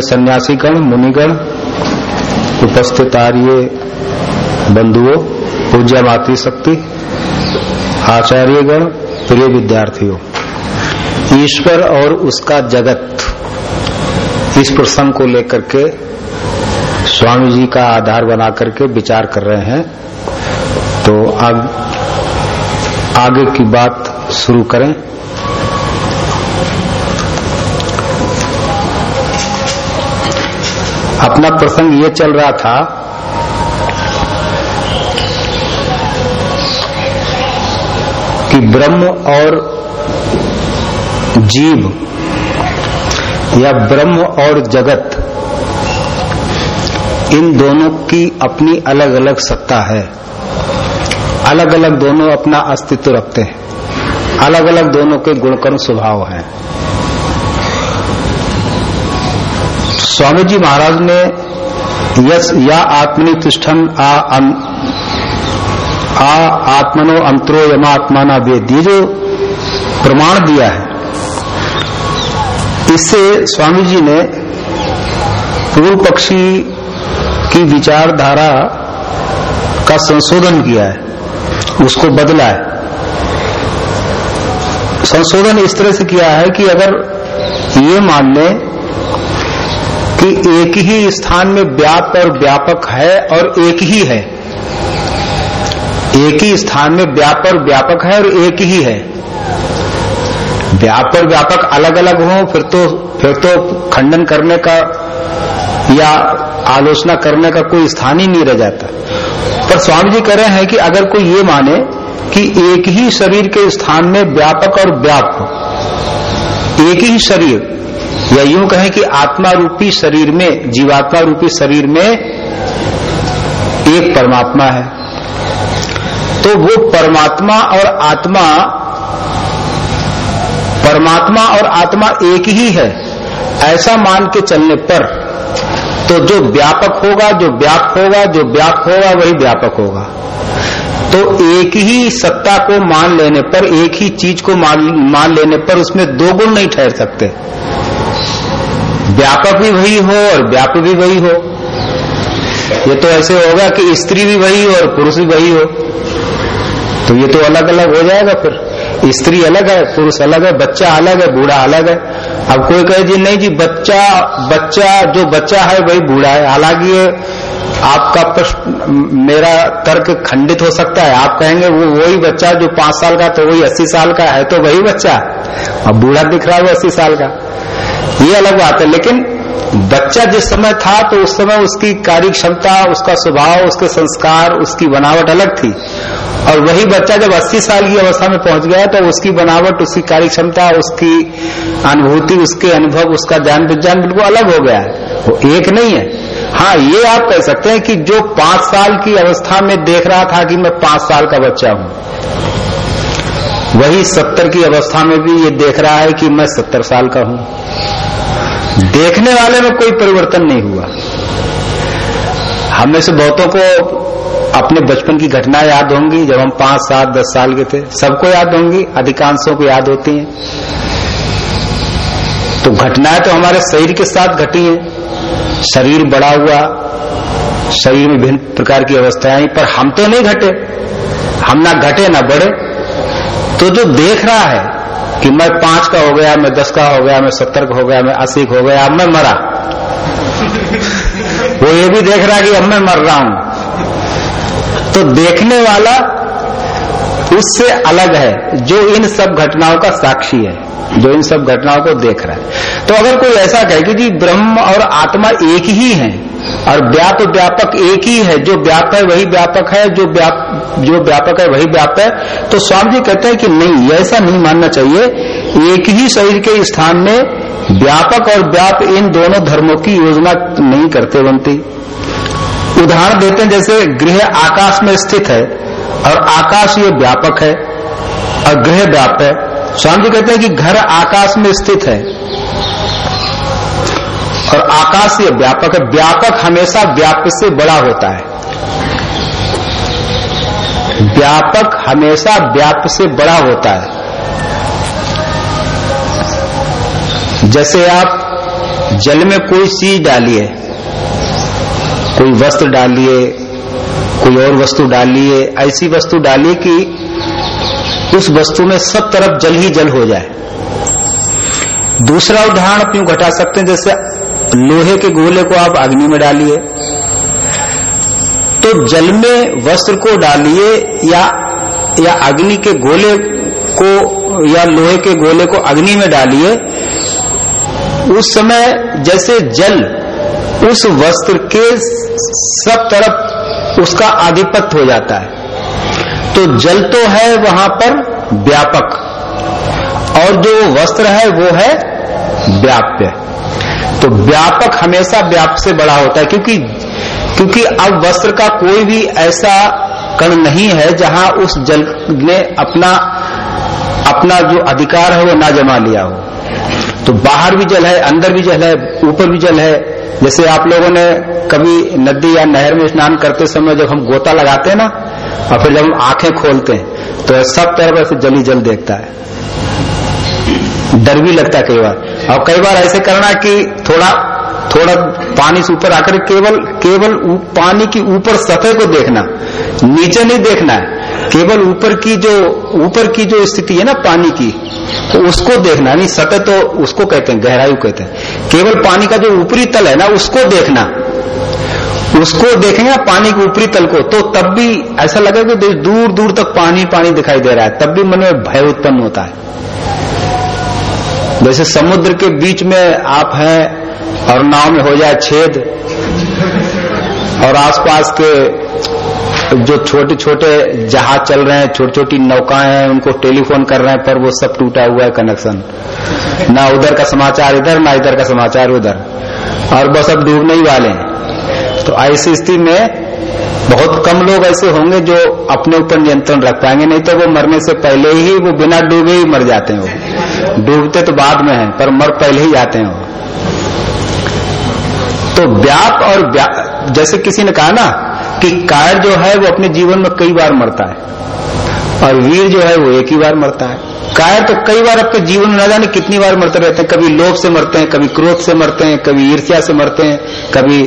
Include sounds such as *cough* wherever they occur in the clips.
समादरणीय सन्यासीगण मुनिगण उपस्थित आर्य बंधुओं पूज्य मातृशक्ति आचार्यगण प्रिय विद्यार्थियों ईश्वर और उसका जगत इस प्रसंग को लेकर के स्वामी जी का आधार बना करके विचार कर रहे हैं। तो आग, आगे की बात शुरू करें। अपना प्रसंग ये चल रहा था, कि ब्रह्म और जीव, या ब्रह्म और जगत, इन दोनों की अपनी अलग अलग सत्ता है। अलग अलग दोनों अपना अस्तित्व रखते हैं। अलग अलग दोनों के गुणकर्म स्वभाव हैं। स्वामी जी महाराज ने यस या आत्मनि तिष्ठन आ आ आत्मनो अंतरो यमात्माना वेद। ये जो प्रमाण दिया है, इससे स्वामी जी ने पूर्व पक्षी की विचारधारा का संशोधन किया है, उसको बदला है। संशोधन इस तरह से किया है कि अगर ये मान लें कि एक ही स्थान में व्याप और व्यापक है और एक ही है। एक ही स्थान में व्याप और व्यापक है और एक ही है। व्याप और व्यापक अलग अलग हो, फिर तो फिर तो खंडन करने का या आलोचना करने का कोई स्थान ही नहीं रह जाता। पर स्वामी जी कह रहे हैं कि अगर कोई ये माने कि एक ही शरीर के स्थान में व्यापक और व्याप हो, एक ही शरीर या यूँ कहें कि आत्मा रूपी शरीर में जीवात्मा रूपी शरीर में एक परमात्मा है। तो वो परमात्मा और आत्मा परमात्मा और आत्मा एक ही है। ऐसा मान के चलने पर तो जो व्यापक होगा जो व्याप होगा जो व्याप होगा वही व्यापक होगा। तो एक ही सत्ता को मान लेने पर एक ही चीज़ को मान, मान लेने पर उसमें दो गुण नहीं ठहर सकते। व्यापक भी वही हो और व्याप भी वही हो। ये तो ऐसे होगा कि स्त्री भी वही हो और पुरुष भी वही हो। तो ये तो अलग अलग हो जाएगा फिर। स्त्री अलग है, पुरुष अलग है, बच्चा अलग है, बूढ़ा अलग है। अब कोई कहे जी, नहीं जी, बच्चा बच्चा, जो बच्चा है वही बूढ़ा है। हालाँकि आपका प्रश्न, मेरा तर्क खंडित हो सकता है। आप कहेंगे, वो वही बच्चा जो पाँच साल का तो वही अस्सी साल का है तो वही बच्चा अब बूढ़ा दिख रहा है वो अस्सी साल का। ये अलग बात है, लेकिन बच्चा जिस समय था तो उस समय उसकी कार्य क्षमता उसका स्वभाव, उसके संस्कार, उसकी बनावट अलग थी। और वही बच्चा जब 80 साल की अवस्था में पहुँच गया तो उसकी बनावट, उसकी कार्य क्षमता उसकी अनुभूति, उसके अनुभव, उसका ज्ञान विज्ञान बिल्कुल अलग हो गया है। वो एक नहीं है। हाँ ये आप कह सकते हैं कि जो पाँच साल की अवस्था में देख रहा था कि मैं पाँच साल का बच्चा हूँ, वही सत्तर की अवस्था में भी ये देख रहा है कि मैं सत्तर साल का हूँ। देखने वाले में कोई परिवर्तन नहीं हुआ। हम से बहुतों को अपने बचपन की घटनाएँ याद होंगी, जब हम पाँच सात, दस साल के थे। सबको याद होंगी, अधिकांशों को याद होती हैं। तो घटनाएँ तो हमारे शरीर के साथ घटी हैं। शरीर बड़ा हुआ, शरीर में विभिन्न प्रकार की अवस्थाएँ आई, पर हम तो नहीं घटे। हम ना घटे, ना बढ़े। तो जो देख रहा है कि मैं पाँच का हो गया, मैं दस का हो गया, मैं सत्तर का हो गया, मैं अस्सी का हो गया, अब मैं मरा। वो ये भी देख रहा है कि अब मैं मर रहा हूँ। तो देखने वाला उससे अलग है, जो इन सब घटनाओं का साक्षी है, जो इन सब घटनाओं को देख रहा है। तो अगर कोई ऐसा कहे कि जी ब्रह्म और आत्मा एक ही है और व्याप व्यापक एक ही है, जो व्याप है वही व्यापक है, जो व्याप, जो व्यापक है वही व्याप है। तो स्वामी जी कहते हैं कि नहीं ऐसा नहीं मानना चाहिए, एक ही शरीर के स्थान में व्यापक और व्याप इन दोनों धर्मों की योजना नहीं करते बनती। उदाहरण देते हैं, जैसे गृह आकाश में स्थित है, और आकाश ये व्यापक है, और गृह व्याप है। स्वामी जी कहते हैं कि घर आकाश में स्थित है और आकाश ये व्यापक है। व्यापक हमेशा व्याप से बड़ा होता है। व्यापक हमेशा व्याप से बड़ा होता है। जैसे आप जल में कोई चीज़ डालिए, कोई वस्त्र डालिए, कोई और वस्तु डालिए, ऐसी वस्तु डालिए कि उस वस्तु में सब तरफ़ जल ही जल हो जाए। दूसरा उदाहरण आप यूँ घटा सकते हैं, जैसे लोहे के गोले को आप अग्नि में डालिए। तो जल में वस्त्र को डालिए या या अग्नि के गोले को, या लोहे के गोले को अग्नि में डालिए। उस समय जैसे जल उस वस्त्र के सब तरफ़ उसका आधिपत्य हो जाता है। तो जल तो है वहाँ पर व्यापक, और जो वस्त्र है वो है व्याप्य। तो व्यापक हमेशा व्याप से बड़ा होता है, क्योंकि क्योंकि अब वस्त्र का कोई भी ऐसा कण नहीं है जहाँ उस जल ने अपना अपना जो अधिकार है वो ना जमा लिया हो। तो बाहर भी जल है, अंदर भी जल है, ऊपर भी जल है। जैसे आप लोगों ने कभी नदी या नहर में स्नान करते समय जब हम गोता लगाते हैं ना, और फिर जब हम आँखें खोलते हैं तो सब तरफ़ से जली जल देखता है। डर भी लगता है कई बार। और कई बार ऐसे करना कि थोड़ा थोड़ा पानी से ऊपर आकर केवल केवल पानी की ऊपर सतह को देखना, नीचे नहीं देखना है। केवल ऊपर की जो, ऊपर की जो स्थिति है ना पानी की तो उसको देखना नहीं सतह तो उसको कहते हैं, गहराई कहते हैं। केवल पानी का जो ऊपरी तल है ना, उसको देखना। उसको देखेंगे पानी के ऊपरी तल को तो तब भी ऐसा लगेगा कि दूर दूर तक पानी पानी दिखाई दे रहा है। तब भी मन में भय उत्पन्न होता है। जैसे समुद्र के बीच में आप हैं और नाव में हो जाए छेद। और आसपास के जो छोटे छोटे जहाज़ चल रहे हैं छोटी छोटी नौकाएँ हैं, उनको टेलीफोन कर रहे हैं, पर वो सब टूटा हुआ है कनेक्शन। ना उधर का समाचार इधर, ना इधर का समाचार उधर। और बस अब डूबने ही वाले हैं। तो ऐसी स्थिति में बहुत कम लोग ऐसे होंगे जो अपने ऊपर नियंत्रण रख पाएँगे, नहीं तो वो मरने से पहले ही वो बिना डूबे ही मर जाते हैं वो। डूबते तो बाद में है, पर मर पहले ही जाते हैं वो। तो व्याप और व्याप जैसे किसी ने कहा ना कि कायर जो है वो अपने जीवन में कई बार मरता है, और वीर जो है वो एक ही बार मरता है। कायर तो कई बार अपने जीवन में न जाने कितनी बार मरते रहते हैं। कभी लोभ से मरते हैं, कभी क्रोध से मरते हैं, कभी ईर्ष्या से मरते हैं, कभी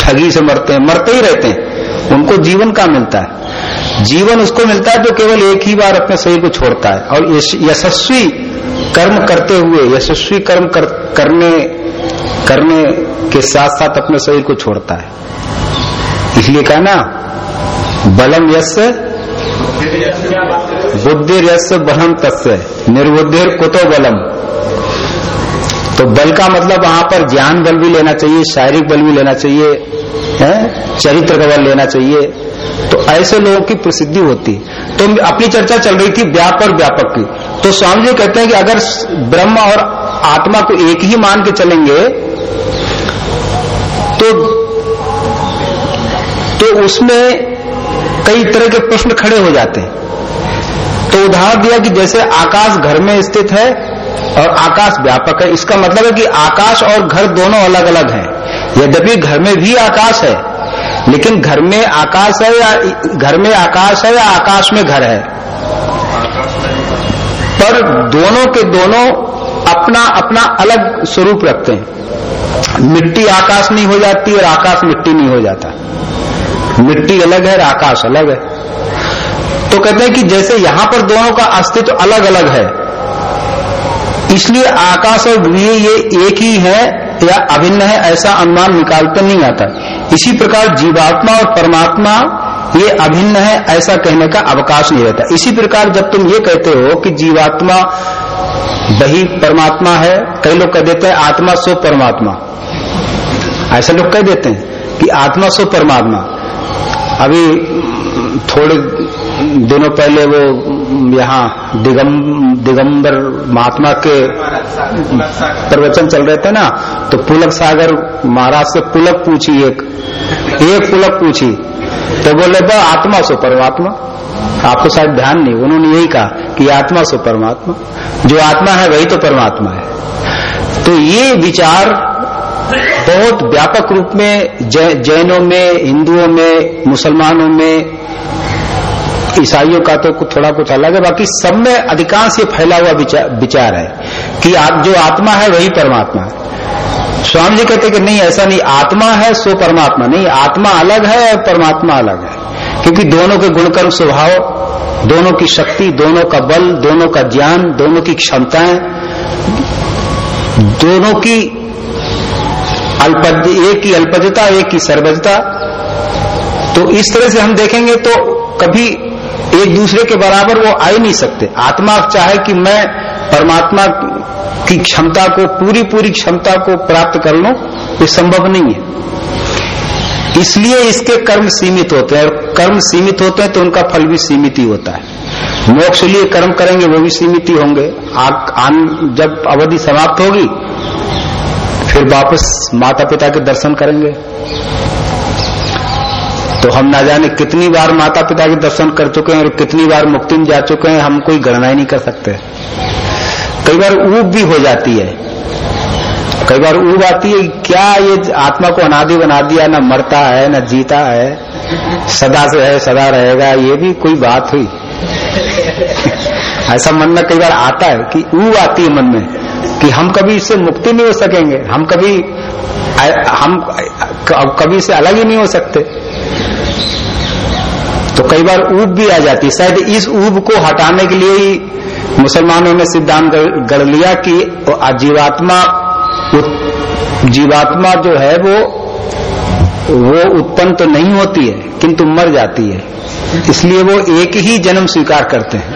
ठगी से मरते हैं, मरते ही रहते हैं। उनको जीवन का मिलता है। जीवन उसको मिलता है जो केवल एक ही बार अपने शरीर को छोड़ता है। और यशस्वी कर्म करते हुए यशस्वी कर्म कर, करने करने के साथ साथ अपने शरीर को छोड़ता है। इसलिए कहा ना बलम यश बुद्धि यश बलम तस्य निर्बुद्धिर कुतो बलम। तो बल का मतलब वहाँ पर ज्ञान बल भी लेना चाहिए, शारीरिक बल भी लेना चाहिए, है? चरित्र का बल लेना चाहिए। तो ऐसे लोगों की प्रसिद्धि होती। तो अपनी चर्चा चल रही थी व्याप और व्यापक की। तो स्वामी जी कहते हैं कि अगर ब्रह्म और आत्मा को एक ही मान के चलेंगे तो तो उसमें कई तरह के प्रश्न खड़े हो जाते हैं। तो उदाहरण दिया कि जैसे आकाश घर में स्थित है और आकाश व्यापक है। इसका मतलब है कि आकाश और घर दोनों अलग अलग हैं। यद्यपि घर में भी आकाश है, लेकिन घर में आकाश है या घर में आकाश है या आकाश में घर है। पर दोनों के दोनों अपना अपना अलग स्वरूप रखते हैं। मिट्टी आकाश नहीं हो जाती और आकाश मिट्टी नहीं हो जाता। मिट्टी अलग है और आकाश अलग है। तो कहते हैं कि जैसे यहाँ पर दोनों का अस्तित्व अलग अलग है इसलिए आकाश और गृह ये एक ही है या अभिन्न है, ऐसा अनुमान निकालते नहीं आता। इसी प्रकार जीवात्मा और परमात्मा ये अभिन्न है, ऐसा कहने का अवकाश नहीं रहता। इसी प्रकार जब तुम ये कहते हो कि जीवात्मा वही परमात्मा है, कई लोग कह देते हैं, आत्मा सो परमात्मा। ऐसे लोग कह देते हैं कि आत्मा सो परमात्मा। अभी थोड़े दिनों पहले वो यहाँ दिगम, दिगंबर महात्मा के प्रवचन चल रहे थे ना तो पुलक सागर महाराज से पुलक पूछी एक एक पुलक पूछी तो बोले बा आत्मा सो परमात्मा। आपको शायद ध्यान नहीं, उन्होंने यही कहा कि आत्मा सो परमात्मा। जो आत्मा है, वही तो परमात्मा है। तो ये विचार बहुत व्यापक रूप में जैनों में, हिंदुओं में, मुसलमानों में ईसाइयों का तो थोड़ा कुछ अलग है बाकी सब में अधिकांश ये फैला हुआ विचार, है कि आप जो आत्मा है वही परमात्मा है। स्वामी जी कहते कि नहीं ऐसा नहीं आत्मा है सो परमात्मा नहीं आत्मा अलग है और परमात्मा अलग है। क्योंकि दोनों के गुणकर्म स्वभाव दोनों की शक्ति दोनों का बल दोनों का ज्ञान दोनों की क्षमताएँ दोनों की एक की अल्पजता एक की सर्वजता तो इस तरह से हम देखेंगे तो कभी एक दूसरे के बराबर वो आ ही नहीं सकते। आत्मा चाहे कि मैं परमात्मा की क्षमता को पूरी पूरी क्षमता को प्राप्त कर लो, ये संभव नहीं है। इसलिए इसके कर्म सीमित होते हैं। और कर्म सीमित होते हैं तो उनका फल भी सीमित ही होता है। मोक्ष लिए कर्म करेंगे, वो भी सीमित ही होंगे। आन जब अवधि समाप्त होगी, फिर वापस माता पिता के दर्शन करेंगे। तो हम ना जाने कितनी बार माता पिता के दर्शन कर चुके हैं और कितनी बार मुक्ति में जा चुके हैं, हम कोई गणना ही नहीं कर सकते। कई बार ऊब भी हो जाती है। कई बार ऊब आती है क्या ये आत्मा को अनादि बना दिया, ना मरता है, ना जीता है, सदा से है, सदा रहेगा, ये भी कोई बात हुई। *laughs* ऐसा मन में कई बार आता है कि ऊब आती है मन में, कि हम कभी इससे मुक्ति नहीं हो सकेंगे, हम कभी हम, कभी से अलग ही नहीं हो सकते। तो कई बार ऊब भी आ जाती। शायद इस ऊब को हटाने के लिए ही मुसलमानों ने सिद्धांत गढ़ लिया कि जीवात्मा जीवात्मा जो है वो वो उत्पन्न तो नहीं होती है, किंतु मर जाती है। इसलिए वो एक ही जन्म स्वीकार करते हैं।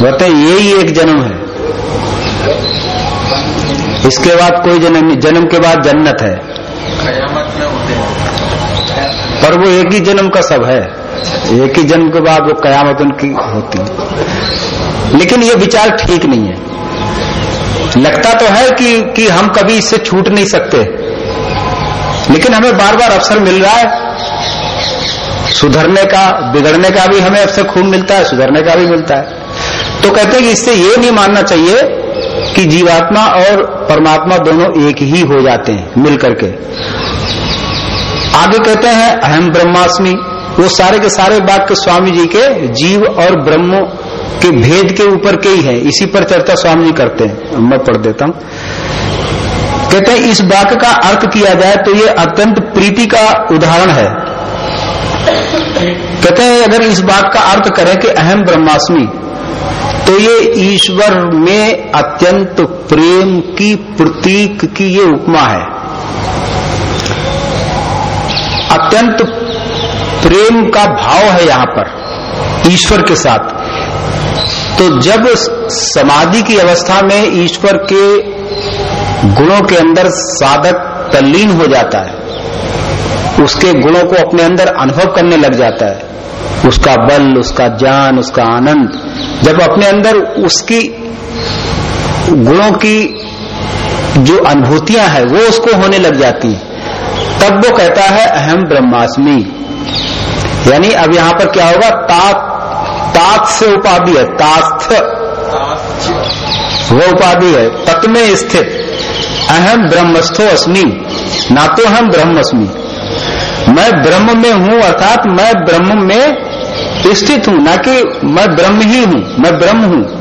बोलते हैं ये ही एक जन्म है। इसके बाद कोई जन्म नहीं, जन्म के बाद जन्नत है। पर वो एक ही जन्म का सब है। एक ही जन्म के बाद वो कयामत उनकी होती है। लेकिन ये विचार ठीक नहीं है। लगता तो है कि कि हम कभी इससे छूट नहीं सकते। लेकिन हमें बार बार अवसर मिल रहा है। सुधरने का, बिगड़ने का भी हमें अवसर खूब मिलता है, सुधरने का भी मिलता है। तो कहते हैं कि इससे ये नहीं मानना चाहिए कि जीवात्मा और परमात्मा दोनों एक ही हो जाते हैं मिल करके आगे कहते हैं, अहम ब्रह्मास्मि। वो सारे के सारे वाक्य स्वामी जी के जीव और ब्रह्म के भेद के ऊपर के ही है। इसी पर चर्चा स्वामी जी करते हैं। मैं पढ़ देता हूँ। कहते हैं, इस वाक्य का अर्थ किया जाए तो ये अत्यंत प्रीति का उदाहरण है। कहते हैं, अगर इस बात का अर्थ करें कि अहम ब्रह्मास्मि तो ये ईश्वर में अत्यंत प्रेम की प्रतीक की ये उपमा है। अत्यंत प्रेम का भाव है यहाँ पर, ईश्वर के साथ। तो जब समाधि की अवस्था में ईश्वर के गुणों के अंदर साधक तल्लीन हो जाता है, उसके गुणों को अपने अंदर अनुभव करने लग जाता है, उसका बल, उसका ज्ञान, उसका आनंद, जब अपने अंदर उसकी गुणों की जो अनुभूतियाँ हैं, वो उसको होने लग जाती तब वो कहता है, अहम ब्रह्मास्मि। यानी अब यहाँ पर क्या होगा? तात तात से उपाधि है, तास्थ। वो उपाधि है तत् में स्थित। अहम ब्रह्मस्थो अस्मि। ना तो हम ब्रह्मस्मि। मैं ब्रह्म में हूँ, अर्थात मैं ब्रह्म में स्थित हूँ। ना कि मैं ब्रह्म ही हूँ, मैं ब्रह्म हूँ।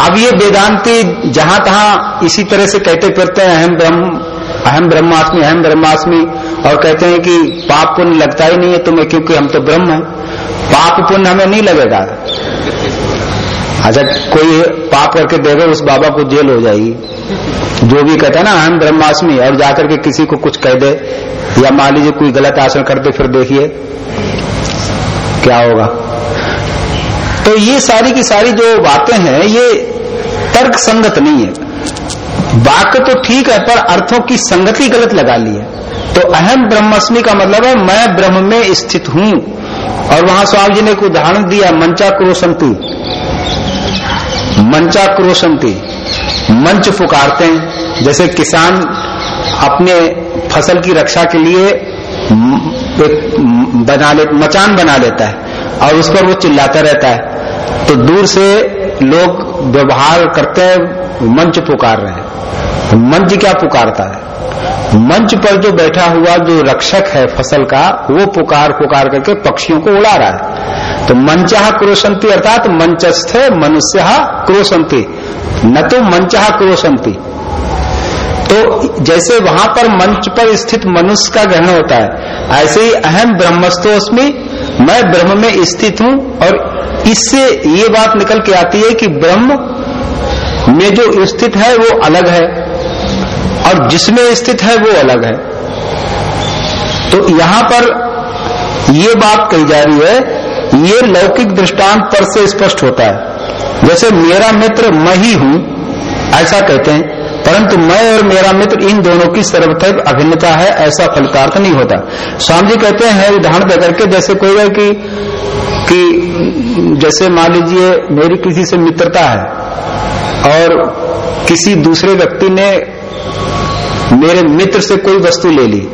अब ये वेदांति जहाँ तहां इसी तरह से कहते फिरते हैं अहम ब्रह्म अहम ब्रह्मास्मि अहम ब्रह्मास्मि। और कहते हैं कि पाप पुण्य लगता ही नहीं है तुम्हें, क्योंकि हम तो ब्रह्म हैं। पाप पुण्य हमें नहीं लगेगा। अच्छा कोई पाप करके देगा उस बाबा को जेल हो जाएगी। जो भी कहता है ना, अहम ब्रह्मास्मि, और जाकर के किसी को कुछ कह दे, या मान लीजिए कोई गलत आसन कर दे, फिर देखिए, क्या होगा। तो ये सारी की सारी जो बातें हैं, ये तर्क संगत नहीं है। वाक्य तो ठीक है, पर अर्थों की संगति गलत लगा ली है। तो अहम ब्रह्मस्मि का मतलब है, मैं ब्रह्म में स्थित हूँ। और वहाँ स्वामी जी ने एक उदाहरण दिया मंचा क्रोशंती मंचा क्रोशंती मंच पुकारते हैं। जैसे किसान अपने फ़सल की रक्षा के लिए एक बना ले, मचान बना लेता है, और उस पर वो चिल्लाता रहता है। तो दूर से लोग व्यवहार करते हैं, मंच पुकार रहे हैं। मंच क्या पुकारता है? मंच पर जो बैठा हुआ जो रक्षक है फ़सल का, वो पुकार पुकार करके पक्षियों को उड़ा रहा है। तो मंचा क्रोशंती अर्थात मंचस्थ मनुष्य क्रोशंती। न तो मंचा क्रोशंती। तो जैसे वहाँ पर मंच पर स्थित मनुष्य का ग्रहण होता है, ऐसे ही अहम ब्रह्मस्तोस्मी मैं ब्रह्म में स्थित हूँ और इससे ये बात निकल के आती है कि ब्रह्म में जो स्थित है वो अलग है और जिसमें स्थित है वो अलग है। तो यहाँ पर ये बात कही जा रही है, ये लौकिक दृष्टांत पर से स्पष्ट होता है। जैसे मेरा मित्र मैं ही हूँ, ऐसा कहते हैं, परंतु मैं और मेरा मित्र इन दोनों की सर्वथैव अभिन्नता है, ऐसा फलकार्थ नहीं होता। स्वामी जी कहते हैं उदाहरण देकर के, जैसे कोई है कि कि जैसे मान लीजिए मेरी किसी से मित्रता है और किसी दूसरे व्यक्ति ने मेरे मित्र से कोई वस्तु ले ली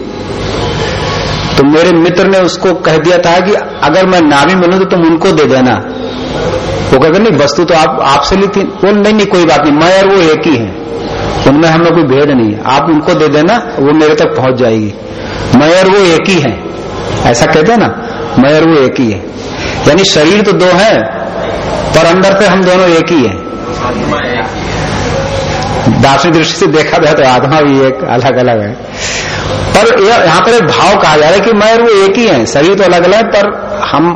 तो मेरे मित्र ने उसको कह दिया था कि अगर मैं ना भी मिलूं तो तुम उनको दे देना। वो कहते, नहीं, वस्तु तो आप, आपसे ली थी। वो, नहीं नहीं, कोई बात नहीं, मैं और वो एक ही है। उनमें हमें कोई भेद नहीं है। आप उनको दे देना, वो मेरे तक पहुँच जाएगी। मैं और वो एक ही है। ऐसा कहते ना, मैं और वो एक ही है। यानी शरीर तो दो है, पर अंदर से हम दोनों एक ही है। दार्शनिक दृष्टि से देखा जाए तो आत्मा भी एक अलग अलग है। पर यहाँ पर एक भाव कहा जा रहा है कि मैं वो एक ही है, शरीर तो अलग अलग है, पर हम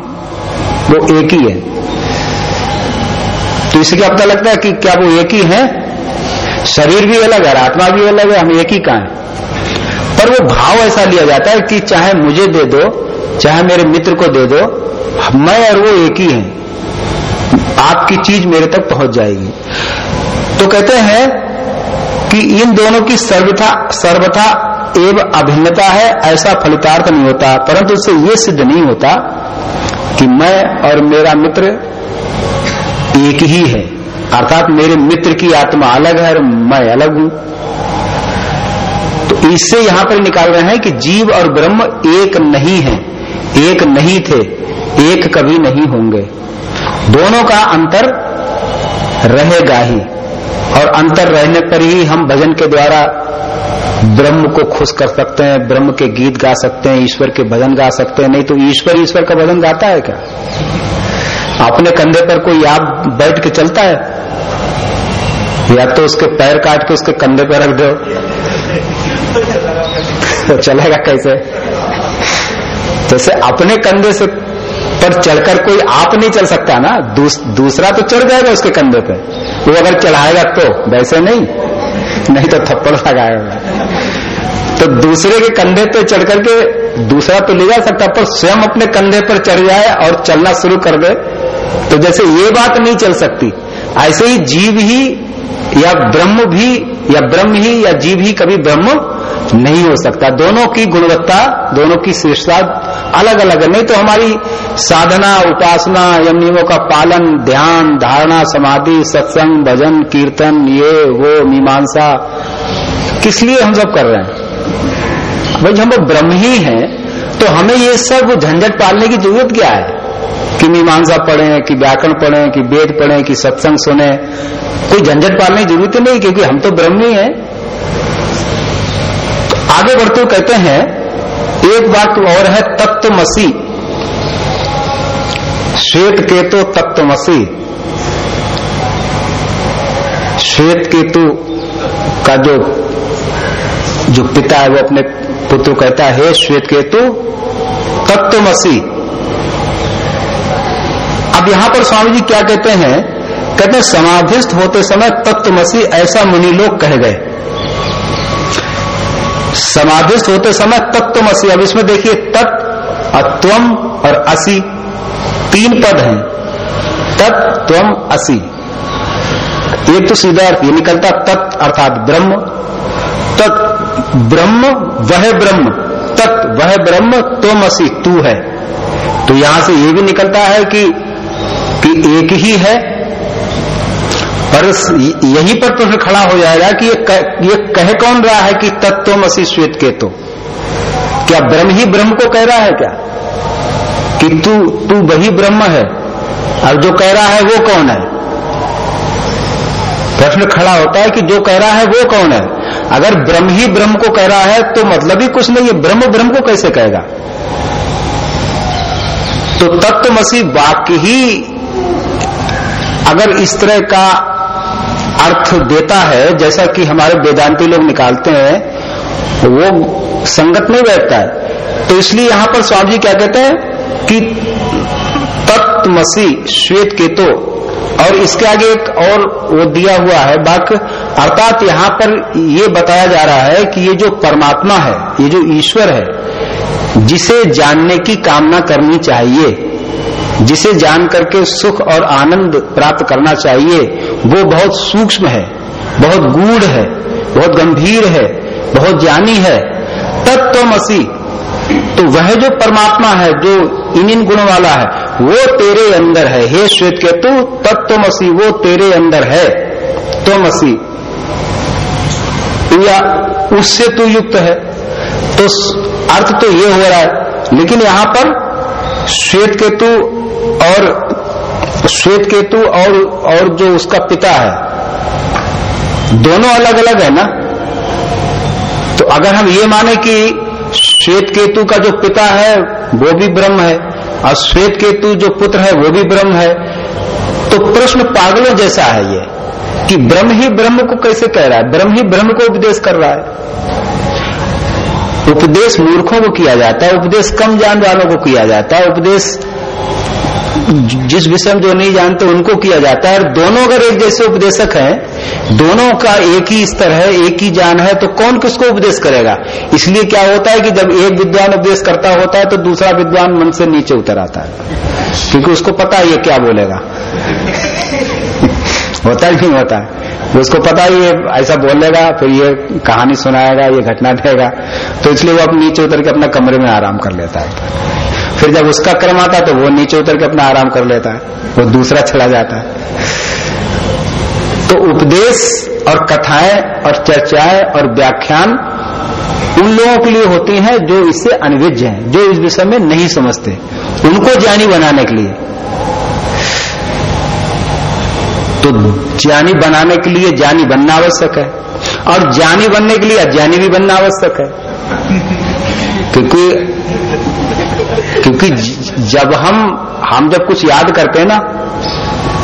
वो एक ही है। तो इससे क्या पता लगता है कि क्या वो एक ही है? शरीर भी अलग है, आत्मा भी अलग है, हम एक ही का है? पर वो भाव ऐसा लिया जाता है कि चाहे मुझे दे दो, चाहे मेरे मित्र को दे दो मैं और वो एक ही है। आपकी चीज़ मेरे तक पहुँच जाएगी। तो कहते हैं कि इन दोनों की सर्वथा सर्वथा एवं अभिन्नता है, ऐसा फलितार्थ नहीं होता। परंतु उससे ये सिद्ध नहीं होता कि मैं और मेरा मित्र एक ही है। अर्थात मेरे मित्र की आत्मा अलग है और मैं अलग हूँ। तो इससे यहाँ पर निकाल रहे हैं कि जीव और ब्रह्म एक नहीं है, एक नहीं थे। एक कभी नहीं होंगे। दोनों का अंतर रहेगा ही। और अंतर रहने पर ही हम भजन के द्वारा ब्रह्म को खुश कर सकते हैं, ब्रह्म के गीत गा सकते हैं, ईश्वर के भजन गा सकते हैं। नहीं तो ईश्वर ईश्वर का भजन गाता है क्या? अपने कंधे पर कोई आप बैठ के चलता है? या तो उसके पैर काट के उसके कंधे पर रख दो? तो चलेगा कैसे? जैसे अपने कंधे से पर चढ़कर कोई आप नहीं चल सकता ना। दूस, दूसरा तो चढ़ जाएगा उसके कंधे पे। वो अगर चढ़ाएगा तो वैसे नहीं। नहीं तो थप्पड़ लगाएगा। तो दूसरे के कंधे पे चढ़ करके दूसरा तो ले जा सकता पर स्वयं अपने कंधे पर चढ़ जाए और चलना शुरू कर दे। तो जैसे ये बात नहीं चल सकती ऐसे ही जीव ही या ब्रह्म भी या ब्रह्म ही या जीव ही कभी ब्रह्म नहीं हो सकता। दोनों की गुणवत्ता दोनों की श्रेष्ठता अलग अलग नहीं तो हमारी साधना, उपासना, यम नियमों का पालन, ध्यान, धारणा, समाधि, सत्संग, भजन, कीर्तन, ये, वो, मीमांसा, किस लिए हम सब कर रहे हैं? भाई, हम लोग ब्रह्म ही हैं तो हमें ये सब झंझट पालने की ज़रूरत क्या है? कि मीमांसा पढ़े, कि व्याकरण पढ़े, कि वेद पढ़े, कि सत्संग सुने। कोई झंझट पालने की ज़रूरत नहीं, क्योंकि हम तो ब्रह्म ही हैं। तो आगे बढ़ते कहते हैं एक बात और है तत्वमसी श्वेत केतु तत्वमसी श्वेत केतु का जो जो पिता है, वो अपने पुत्र कहता है, श्वेत केतु तत्वमसी अब यहाँ पर स्वामी जी क्या कहते हैं? कहते समाधिस्थ होते समय तत्वमसी ऐसा मुनि लोग कह गए। समाधिस्थ होते समय तत्वमसी अब इसमें देखिए, तत्, अत्वम और असी तीन पद हैं। तत्वम असी। एक तो सीधा अर्थ ये निकलता तत् अर्थात ब्रह्म। तत् ब्रह्म, वह ब्रह्म। तत्, वह ब्रह्म तुम असी, तू है। तो यहाँ से ये भी निकलता है कि कि एक ही है पर यही पर प्रश्न खड़ा हो जाएगा कि ये कह, ये कह कौन रहा है कि तत्व मसी श्वेत के तो क्या ब्रह्म ही ब्रह्म को कह रहा है क्या? कि तू तू वही ब्रह्म है और जो कह रहा है वो कौन है? प्रश्न खड़ा होता है कि जो कह रहा है वो कौन है? अगर ब्रह्म ही ब्रह्म को कह रहा है तो मतलब ही कुछ नहीं है। ब्रह्म ब्रह्म को कैसे कहेगा? तो तत्वमसी वाक्य ही अगर इस तरह का अर्थ देता है, जैसा कि हमारे वेदांती लोग निकालते हैं, वो संगत नहीं बैठता है। तो इसलिए यहाँ पर स्वामी जी क्या कहते हैं कि तत्मसी श्वेत केतो, और इसके आगे एक और वो दिया हुआ है वाक्य अर्थात यहाँ पर ये बताया जा रहा है कि ये जो परमात्मा है, ये जो ईश्वर है, जिसे जानने की कामना करनी चाहिए, जिसे जान करके सुख और आनंद प्राप्त करना चाहिए वो बहुत सूक्ष्म है, बहुत गूढ़ है, बहुत गंभीर है, बहुत ज्ञानी है। तत्वमसी तो वह जो परमात्मा है, जो इन इन गुणों वाला है, वो तेरे अंदर है। हे श्वेत केतु तत्वमसी वो तेरे अंदर है। मसी या उससे तू युक्त है। तो अर्थ तो ये हो रहा है, लेकिन यहाँ पर श्वेत केतु और श्वेत केतु और और जो उसका पिता है, दोनों अलग अलग है ना? तो अगर हम ये माने कि श्वेत केतु का जो पिता है, वो भी ब्रह्म है, और श्वेत केतु जो पुत्र है, वो भी ब्रह्म है तो प्रश्न पागलों जैसा है ये, कि ब्रह्म ही ब्रह्म को कैसे कह रहा है? ब्रह्म ही ब्रह्म को उपदेश कर रहा है। उपदेश मूर्खों को किया जाता है, उपदेश कम जान वालों को किया जाता है, उपदेश जिस विषय में जो नहीं जानते उनको किया जाता है। और दोनों अगर एक जैसे उपदेशक हैं, दोनों का एक ही स्तर है, एक ही जान है तो कौन किसको उपदेश करेगा? इसलिए क्या होता है कि जब एक विद्वान उपदेश करता होता है तो दूसरा विद्वान मन से नीचे उतर आता है। क्योंकि उसको पता ये क्या बोलेगा। *laughs* होता ही नहीं होता है। उसको पता ही ऐसा बोलेगा फिर ये कहानी सुनाएगा, ये घटना देगा। तो इसलिए वो अपने नीचे उतर के अपना कमरे में आराम कर लेता है। फिर जब उसका क्रम आता है तो वो नीचे उतर के अपना आराम कर लेता है। वो दूसरा चला जाता है। तो उपदेश और कथाएँ और चर्चाएँ और व्याख्यान उन लोगों के लिए होती हैं जो इससे अनविज्ञ हैं, जो इस विषय में नहीं समझते। उनको ज्ञानी बनाने के लिए। तो ज्ञानी बनाने के लिए ज्ञानी बनना आवश्यक है। और ज्ञानी बनने के लिए अज्ञानी भी बनना आवश्यक है। क्योंकि क्योंकि जब हम हम जब कुछ याद करते हैं ना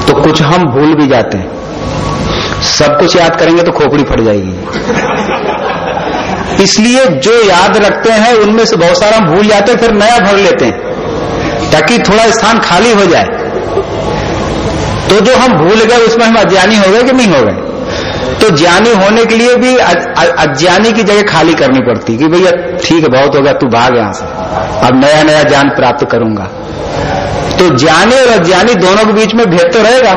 तो कुछ हम भूल भी जाते हैं। सब कुछ याद करेंगे तो खोपड़ी फट जाएगी। इसलिए जो याद रखते हैं, उनमें से बहुत सारा हम भूल जाते हैं, फिर नया भर लेते हैं, ताकि थोड़ा स्थान खाली हो जाए। तो जो हम भूल गए, उसमें हम अज्ञानी हो गए कि नहीं हो गए? तो ज्ञानी होने के लिए भी अज्ञानी की जगह खाली करनी पड़ती कि भैया, ठीक है, बहुत हो गया, तू भाग यहाँ से। अब नया नया ज्ञान प्राप्त करूँगा। तो ज्ञानी और अज्ञानी दोनों के बीच में भेद तो रहेगा।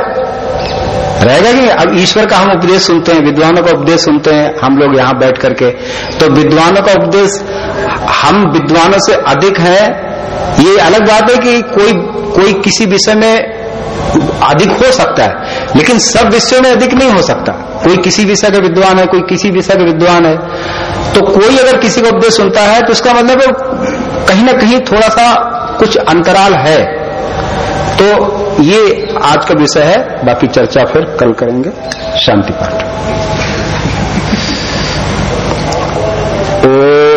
रहेगा कि अब ईश्वर का हम उपदेश सुनते हैं, विद्वानों का उपदेश सुनते हैं, हम लोग यहाँ बैठ करके। तो विद्वानों का उपदेश, हम विद्वानों से अधिक है। ये अलग बात है कि कोई कोई किसी विषय में अधिक हो सकता है, लेकिन सब विषयों में अधिक नहीं हो सकता। कोई किसी विषय का विद्वान है, कोई किसी विषय का विद्वान है। तो कोई अगर किसी का उपदेश सुनता है तो उसका मतलब कहीं ना कहीं थोड़ा सा कुछ अंतराल है। तो ये आज का विषय है, बाकी चर्चा फिर कल करेंगे। शांति पाठ।